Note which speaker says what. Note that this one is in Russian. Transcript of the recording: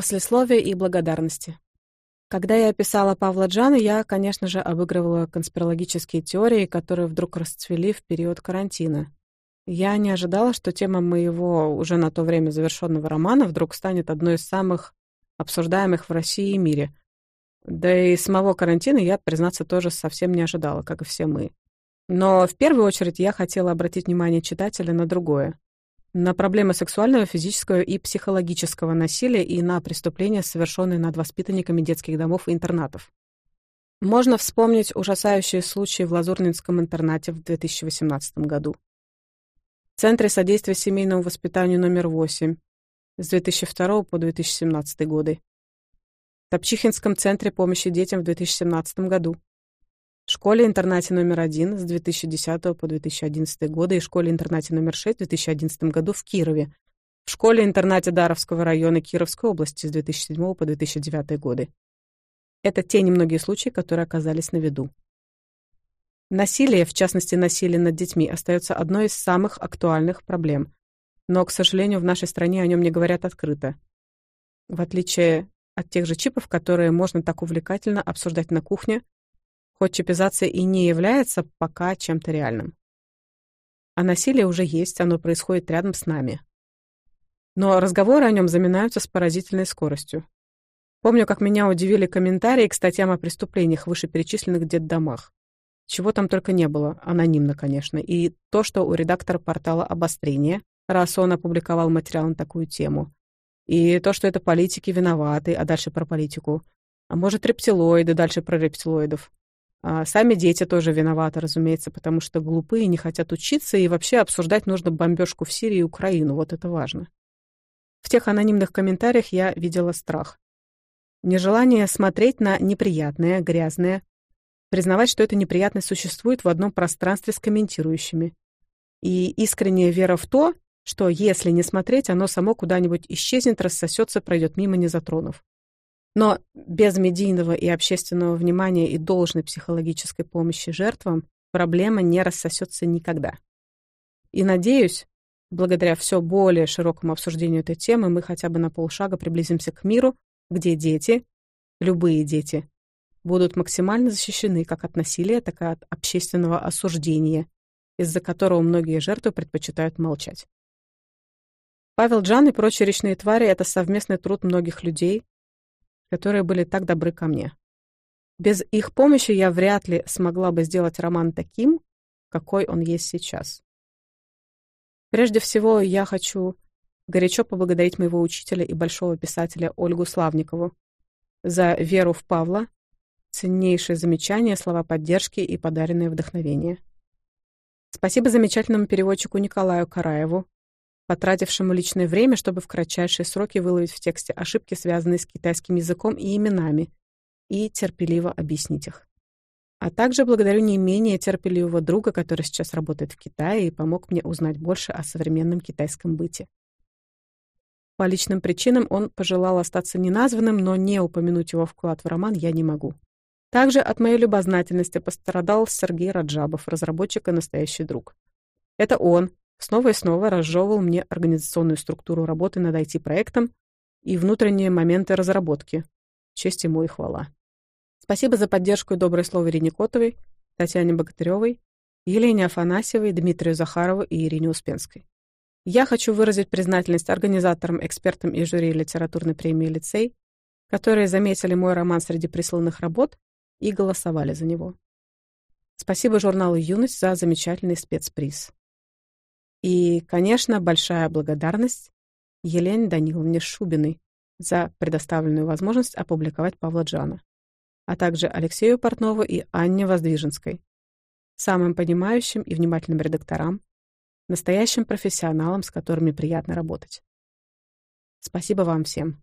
Speaker 1: Послесловие и благодарности. Когда я писала Павла Джана, я, конечно же, обыгрывала конспирологические теории, которые вдруг расцвели в период карантина. Я не ожидала, что тема моего уже на то время завершенного романа вдруг станет одной из самых обсуждаемых в России и мире. Да и самого карантина я, признаться, тоже совсем не ожидала, как и все мы. Но в первую очередь я хотела обратить внимание читателя на другое на проблемы сексуального, физического и психологического насилия и на преступления, совершенные над воспитанниками детских домов и интернатов. Можно вспомнить ужасающие случаи в Лазурнинском интернате в 2018 году. В Центре содействия семейному воспитанию номер 8 с 2002 по 2017 годы. В Топчихинском центре помощи детям в 2017 году школе-интернате номер 1 с 2010 по 2011 года и школе-интернате номер 6 в 2011 году в Кирове, в школе-интернате Даровского района Кировской области с 2007 по 2009 годы. Это те немногие случаи, которые оказались на виду. Насилие, в частности насилие над детьми, остается одной из самых актуальных проблем. Но, к сожалению, в нашей стране о нем не говорят открыто. В отличие от тех же чипов, которые можно так увлекательно обсуждать на кухне, Хоть чипизация и не является пока чем-то реальным. А насилие уже есть, оно а ну, происходит рядом с нами. Но разговоры о нем заминаются с поразительной скоростью. Помню, как меня удивили комментарии к статьям о преступлениях вышеперечисленных детдомах. Чего там только не было, анонимно, конечно, и то, что у редактора портала «Обострение», раз он опубликовал материал на такую тему, и то, что это политики виноваты, а дальше про политику, а может, рептилоиды, дальше про рептилоидов. А, сами дети тоже виноваты, разумеется, потому что глупые не хотят учиться, и вообще обсуждать нужно бомбежку в Сирии и Украину, вот это важно. В тех анонимных комментариях я видела страх. Нежелание смотреть на неприятное, грязное, признавать, что это неприятность существует в одном пространстве с комментирующими. И искренняя вера в то, что если не смотреть, оно само куда-нибудь исчезнет, рассосется, пройдет мимо, не затронув. Но без медийного и общественного внимания и должной психологической помощи жертвам проблема не рассосется никогда. И надеюсь, благодаря все более широкому обсуждению этой темы мы хотя бы на полшага приблизимся к миру, где дети, любые дети, будут максимально защищены как от насилия, так и от общественного осуждения, из-за которого многие жертвы предпочитают молчать. Павел Джан и прочие речные твари — это совместный труд многих людей, которые были так добры ко мне. Без их помощи я вряд ли смогла бы сделать роман таким, какой он есть сейчас. Прежде всего, я хочу горячо поблагодарить моего учителя и большого писателя Ольгу Славникову за веру в Павла, ценнейшие замечания, слова поддержки и подаренное вдохновение. Спасибо замечательному переводчику Николаю Караеву потратившему личное время, чтобы в кратчайшие сроки выловить в тексте ошибки, связанные с китайским языком и именами, и терпеливо объяснить их. А также благодарю не менее терпеливого друга, который сейчас работает в Китае и помог мне узнать больше о современном китайском быте. По личным причинам он пожелал остаться неназванным, но не упомянуть его вклад в роман я не могу. Также от моей любознательности пострадал Сергей Раджабов, разработчик и настоящий друг. Это он, снова и снова разжевывал мне организационную структуру работы над IT-проектом и внутренние моменты разработки. Честь ему и хвала. Спасибо за поддержку и доброе слово Ирине Котовой, Татьяне Богатыревой, Елене Афанасьевой, Дмитрию Захарову и Ирине Успенской. Я хочу выразить признательность организаторам, экспертам и жюри литературной премии «Лицей», которые заметили мой роман среди присланных работ и голосовали за него. Спасибо журналу «Юность» за замечательный спецприз. И, конечно, большая благодарность Елене Даниловне Шубиной за предоставленную возможность опубликовать Павла Джана, а также Алексею Портнову и Анне Воздвиженской, самым понимающим и внимательным редакторам, настоящим профессионалам, с которыми приятно работать. Спасибо вам всем.